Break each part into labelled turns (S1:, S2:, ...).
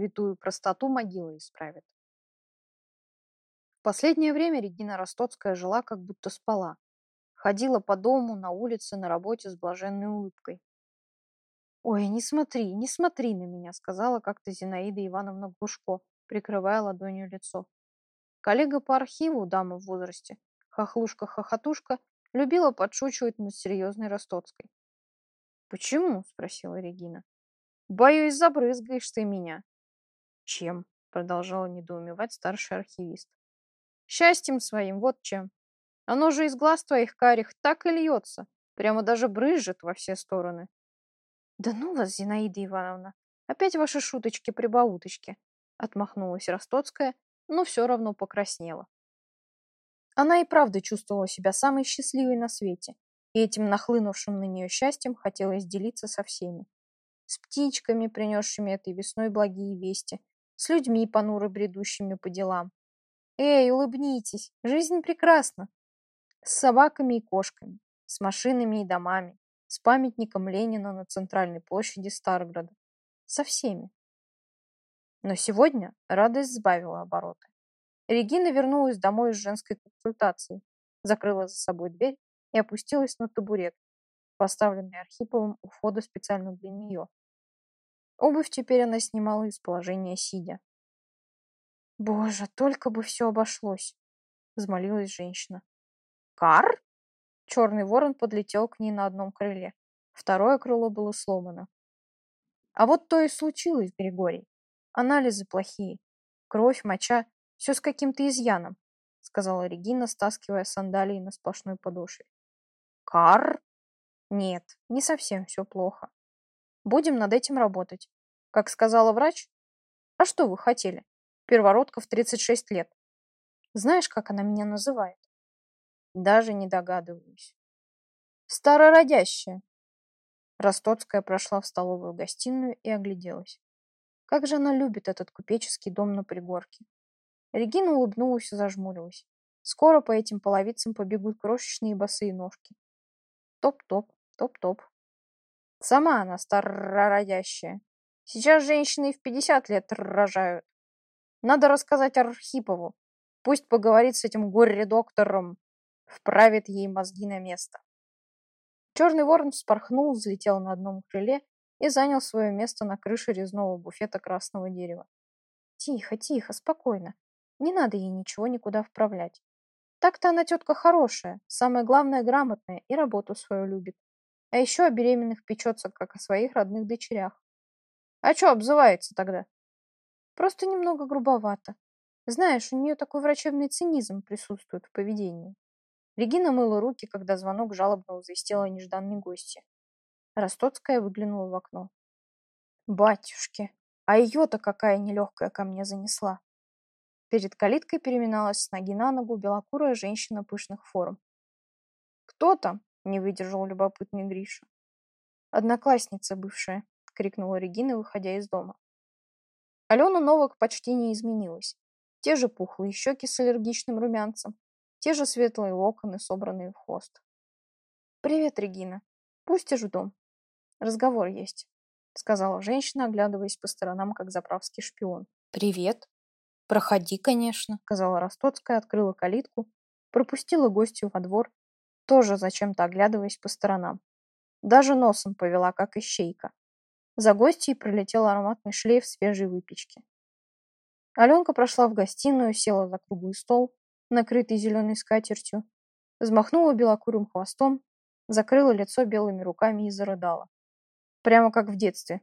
S1: Святую простоту могила исправит. В последнее время Регина Ростоцкая жила, как будто спала. Ходила по дому, на улице, на работе с блаженной улыбкой. «Ой, не смотри, не смотри на меня», сказала как-то Зинаида Ивановна Глушко, прикрывая ладонью лицо. Коллега по архиву, дама в возрасте, хохлушка-хохотушка, любила подшучивать над серьезной Ростоцкой. «Почему?» – спросила Регина. «Боюсь, забрызгаешь ты меня». «Чем?» – продолжала недоумевать старший архивист. «Счастьем своим, вот чем. Оно же из глаз твоих карих так и льется, прямо даже брызжет во все стороны». «Да ну вас, Зинаида Ивановна, опять ваши шуточки-прибауточки», – отмахнулась Ростоцкая, но все равно покраснела. Она и правда чувствовала себя самой счастливой на свете, и этим нахлынувшим на нее счастьем хотелось делиться со всеми. С птичками, принесшими этой весной благие вести, с людьми, понуро бредущими по делам. Эй, улыбнитесь, жизнь прекрасна. С собаками и кошками, с машинами и домами, с памятником Ленина на центральной площади Старгорода. Со всеми. Но сегодня радость сбавила обороты. Регина вернулась домой из женской консультации, закрыла за собой дверь и опустилась на табурет, поставленный Архиповым у входа специально для нее. Обувь теперь она снимала из положения сидя. «Боже, только бы все обошлось!» — взмолилась женщина. «Кар?» Черный ворон подлетел к ней на одном крыле. Второе крыло было сломано. А вот то и случилось, Григорий. Анализы плохие. Кровь, моча все с каким-то изъяном, сказала Регина, стаскивая сандалии на сплошной подошве. Кар? Нет, не совсем все плохо. Будем над этим работать. Как сказала врач? А что вы хотели? Первородка в 36 лет. Знаешь, как она меня называет? Даже не догадываюсь. Старородящая. Ростоцкая прошла в столовую гостиную и огляделась. Как же она любит этот купеческий дом на пригорке. Регина улыбнулась и зажмурилась. Скоро по этим половицам побегут крошечные босые ножки. Топ-топ, топ-топ. Сама она старородящая. Сейчас женщины и в 50 лет рожают. Надо рассказать Архипову. Пусть поговорит с этим горе-доктором. Вправит ей мозги на место. Черный ворон вспорхнул, взлетел на одном крыле и занял свое место на крыше резного буфета красного дерева. Тихо, тихо, спокойно. Не надо ей ничего никуда вправлять. Так-то она тетка хорошая, самое главное грамотная и работу свою любит. А еще о беременных печется, как о своих родных дочерях. А что обзывается тогда? Просто немного грубовато. Знаешь, у нее такой врачебный цинизм присутствует в поведении. Регина мыла руки, когда звонок жалобно возвестила нежданной гости. Ростоцкая выглянула в окно. Батюшки, а ее-то какая нелегкая ко мне занесла. Перед калиткой переминалась с ноги на ногу белокурая женщина пышных форм. «Кто там?» – не выдержал любопытный Гриша. «Одноклассница бывшая», – крикнула Регина, выходя из дома. Алена Новак почти не изменилась. Те же пухлые щеки с аллергичным румянцем, те же светлые локоны, собранные в хвост. «Привет, Регина. Пустишь в дом? Разговор есть», — сказала женщина, оглядываясь по сторонам, как заправский шпион. «Привет», «Проходи, конечно», — сказала Ростоцкая, открыла калитку, пропустила гостью во двор, тоже зачем-то оглядываясь по сторонам. Даже носом повела, как ищейка. За гостьей пролетел ароматный шлейф свежей выпечки. Аленка прошла в гостиную, села за круглый стол, накрытый зеленой скатертью, взмахнула белокурым хвостом, закрыла лицо белыми руками и зарыдала. Прямо как в детстве.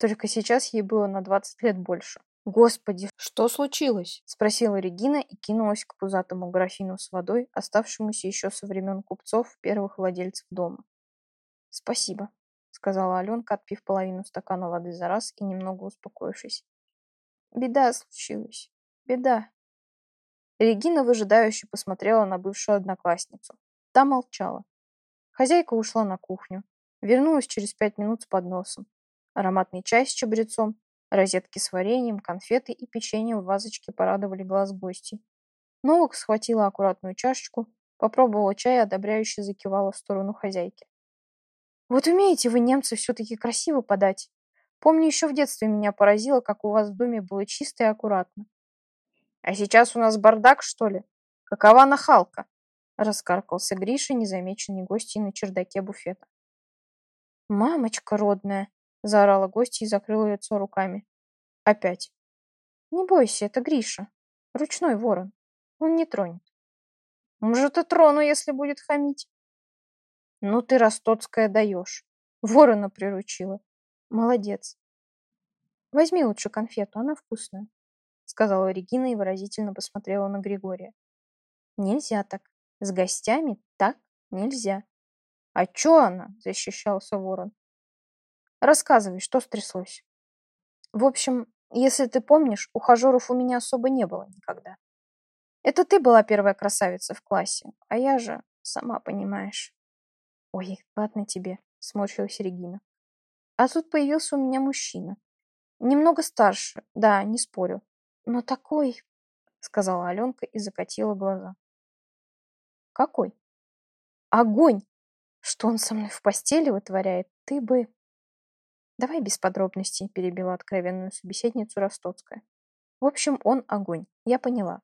S1: Только сейчас ей было на двадцать лет больше. «Господи, что случилось?» – спросила Регина и кинулась к пузатому графину с водой, оставшемуся еще со времен купцов, первых владельцев дома. «Спасибо», – сказала Аленка, отпив половину стакана воды за раз и немного успокоившись. «Беда случилась. Беда». Регина выжидающе посмотрела на бывшую одноклассницу. Та молчала. Хозяйка ушла на кухню. Вернулась через пять минут с подносом. Ароматный чай с чабрецом, Розетки с вареньем, конфеты и печенье в вазочке порадовали глаз гостей. Новак схватила аккуратную чашечку, попробовала чай и одобряюще закивала в сторону хозяйки. «Вот умеете вы, немцы, все-таки красиво подать. Помню, еще в детстве меня поразило, как у вас в доме было чисто и аккуратно. А сейчас у нас бардак, что ли? Какова нахалка? Раскаркался Гриша, незамеченный гостьей на чердаке буфета. «Мамочка родная!» – заорала гостья и закрыла лицо руками. Опять. «Не бойся, это Гриша. Ручной ворон. Он не тронет». «Может, и трону, если будет хамить». «Ну ты, Ростоцкая, даешь. Ворона приручила. Молодец. Возьми лучше конфету, она вкусная», – сказала Регина и выразительно посмотрела на Григория. «Нельзя так. С гостями так нельзя». «А чё она?» – защищался ворон. «Рассказывай, что стряслось?» «В общем, если ты помнишь, ухажеров у меня особо не было никогда. Это ты была первая красавица в классе, а я же, сама понимаешь». «Ой, ладно тебе», – сморщилась Регина. «А тут появился у меня мужчина. Немного старше, да, не спорю. Но такой...» – сказала Аленка и закатила глаза. «Какой?» «Огонь!» Что он со мной в постели вытворяет, ты бы... Давай без подробностей, перебила откровенную собеседницу Ростоцкая. В общем, он огонь, я поняла.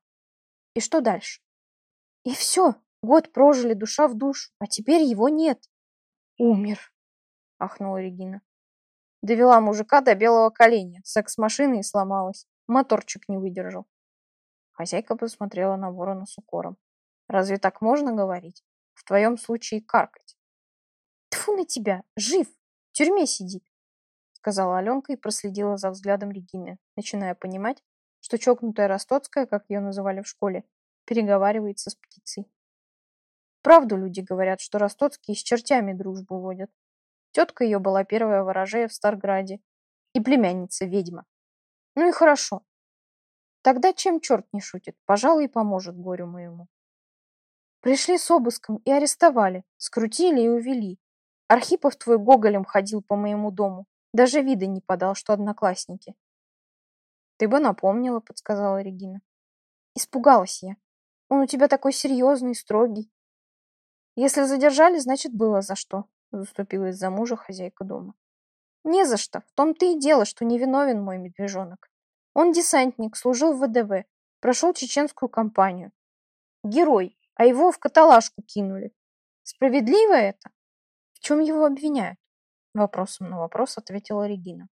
S1: И что дальше? И все, год прожили душа в душу, а теперь его нет. Умер, ахнула Регина. Довела мужика до белого коленя, секс-машины и сломалась. Моторчик не выдержал. Хозяйка посмотрела на ворона с укором. Разве так можно говорить? В твоем случае каркать. Тьфу на тебя, жив, в тюрьме сидит, сказала Аленка и проследила за взглядом Регины, начиная понимать, что чокнутая Ростоцкая, как ее называли в школе, переговаривается с птицей. Правду люди говорят, что Ростоцкие с чертями дружбу водят. Тетка ее была первая ворожея в Старграде и племянница ведьма. Ну и хорошо. Тогда чем черт не шутит, пожалуй, и поможет горю моему. Пришли с обыском и арестовали, скрутили и увели, Архипов твой гоголем ходил по моему дому. Даже вида не подал, что одноклассники. Ты бы напомнила, подсказала Регина. Испугалась я. Он у тебя такой серьезный, строгий. Если задержали, значит, было за что, заступилась за мужа хозяйка дома. Не за что. В том-то и дело, что невиновен мой медвежонок. Он десантник, служил в ВДВ, прошел чеченскую кампанию. Герой, а его в каталажку кинули. Справедливо это? чем его обвиняют? Вопросом на вопрос ответила Регина.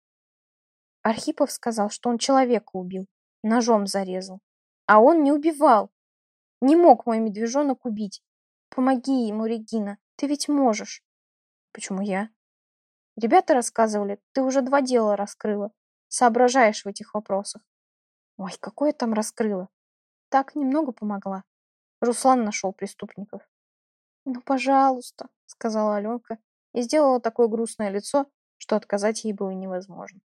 S1: Архипов сказал, что он человека убил, ножом зарезал. А он не убивал. Не мог мой медвежонок убить. Помоги ему, Регина, ты ведь можешь. Почему я? Ребята рассказывали, ты уже два дела раскрыла. Соображаешь в этих вопросах. Ой, какое там раскрыла. Так немного помогла. Руслан нашел преступников. «Ну, пожалуйста», — сказала Аленка и сделала такое грустное лицо, что отказать ей было невозможно.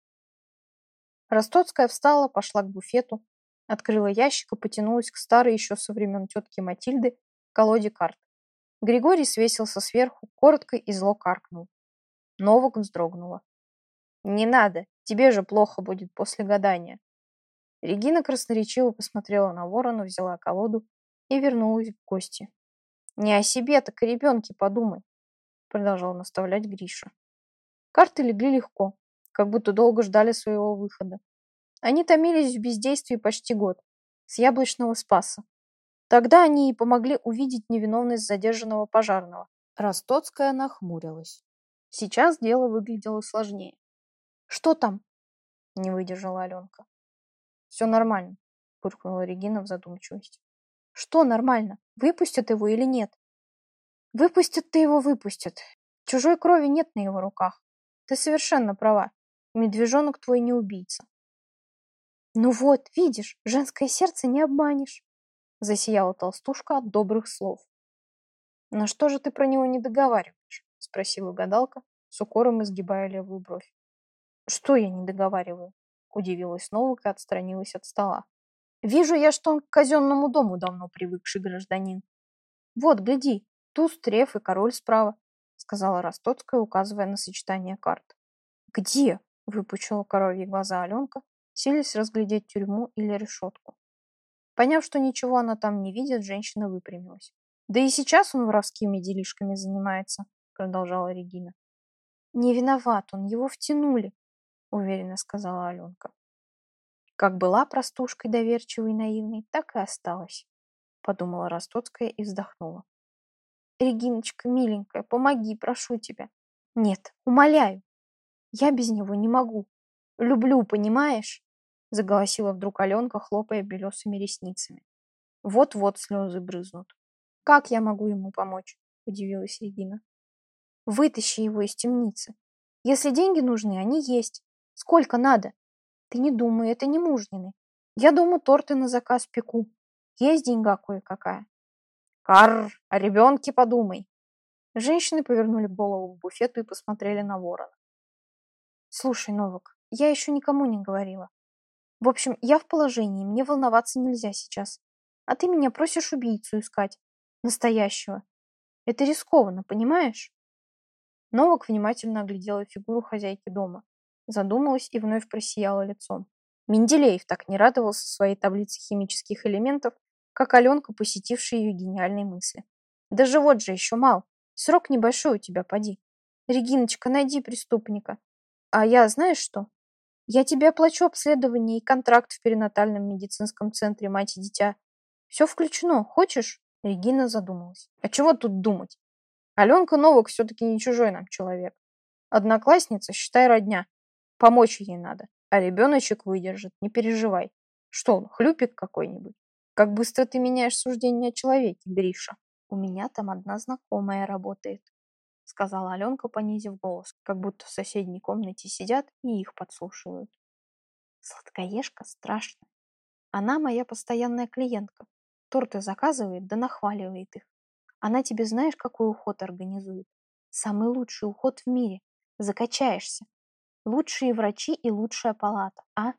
S1: Ростоцкая встала, пошла к буфету, открыла ящик и потянулась к старой еще со времен тетки Матильды колоде карт. Григорий свесился сверху, коротко и зло каркнул. Новок вздрогнула. «Не надо, тебе же плохо будет после гадания». Регина красноречиво посмотрела на ворона, взяла колоду и вернулась в гости. Не о себе, так о ребенке подумай, продолжал наставлять Гриша. Карты легли легко, как будто долго ждали своего выхода. Они томились в бездействии почти год, с яблочного спаса. Тогда они и помогли увидеть невиновность задержанного пожарного. Ростоцкая нахмурилась. Сейчас дело выглядело сложнее. «Что там?» – не выдержала Аленка. «Все нормально», – буркнула Регина в задумчивости. Что нормально? Выпустят его или нет? Выпустят-то его выпустят. Чужой крови нет на его руках. Ты совершенно права. Медвежонок твой не убийца. Ну вот, видишь, женское сердце не обманешь. Засияла толстушка от добрых слов. Но что же ты про него не договариваешь? Спросила гадалка, с укором изгибая левую бровь. Что я не договариваю? Удивилась Новак и отстранилась от стола. Вижу я, что он к казенному дому давно привыкший гражданин. Вот, гляди, туз, треф и король справа, сказала Ростоцкая, указывая на сочетание карт. Где? Выпучила коровьи глаза Аленка, силясь разглядеть тюрьму или решетку. Поняв, что ничего она там не видит, женщина выпрямилась. Да и сейчас он воровскими делишками занимается, продолжала Регина. Не виноват он, его втянули. уверенно сказала Аленка. Как была простушкой доверчивой и наивной, так и осталась, подумала Ростоцкая и вздохнула. Региночка, миленькая, помоги, прошу тебя. Нет, умоляю. Я без него не могу. Люблю, понимаешь? Заголосила вдруг Аленка, хлопая белесыми ресницами. Вот-вот слезы брызнут. Как я могу ему помочь? Удивилась Регина. Вытащи его из темницы. Если деньги нужны, они есть. Сколько надо? Ты не думай, это не мужнины. Я дома торты на заказ пеку. Есть деньга кое-какая. Карр, о ребенке подумай. Женщины повернули голову к буфету и посмотрели на ворона. Слушай, Новак, я еще никому не говорила. В общем, я в положении, мне волноваться нельзя сейчас. А ты меня просишь убийцу искать. Настоящего. Это рискованно, понимаешь? Новак внимательно оглядела фигуру хозяйки дома. Задумалась и вновь просияла лицом. Менделеев так не радовался своей таблице химических элементов, как Аленка, посетившая ее гениальные мысли. Даже вот же еще мал. Срок небольшой у тебя, поди. Региночка, найди преступника. А я, знаешь что? Я тебе оплачу обследование и контракт в перинатальном медицинском центре мать и дитя. Все включено. Хочешь? Регина задумалась. А чего тут думать? Аленка Новак все-таки не чужой нам человек. Одноклассница, считай, родня. Помочь ей надо. А ребеночек выдержит, не переживай. Что он, хлюпик какой-нибудь? Как быстро ты меняешь суждение о человеке, Гриша. У меня там одна знакомая работает, сказала Аленка, понизив голос, как будто в соседней комнате сидят и их подслушивают. Сладкоежка страшная. Она моя постоянная клиентка. Торты заказывает, да нахваливает их. Она тебе знаешь, какой уход организует? Самый лучший уход в мире. Закачаешься. Лучшие врачи и лучшая палата, а?